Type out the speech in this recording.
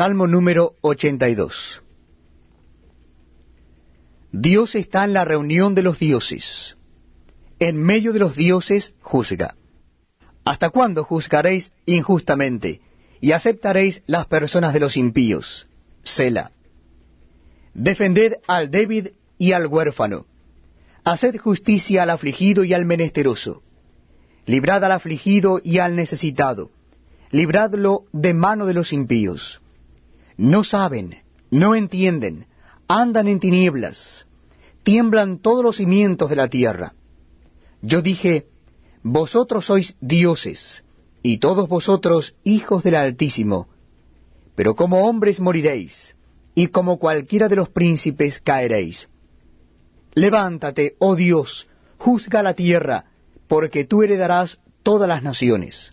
Salmo número 82. Dios está en la reunión de los dioses. En medio de los dioses juzga. ¿Hasta cuándo juzgaréis injustamente y aceptaréis las personas de los impíos? Sela. Defended al débil y al huérfano. Haced justicia al afligido y al menesteroso. Librad al afligido y al necesitado. Libradlo de mano de los impíos. No saben, no entienden, andan en tinieblas, tiemblan todos los cimientos de la tierra. Yo dije, vosotros sois dioses, y todos vosotros hijos del Altísimo, pero como hombres moriréis, y como cualquiera de los príncipes caeréis. Levántate, oh Dios, juzga la tierra, porque tú heredarás todas las naciones.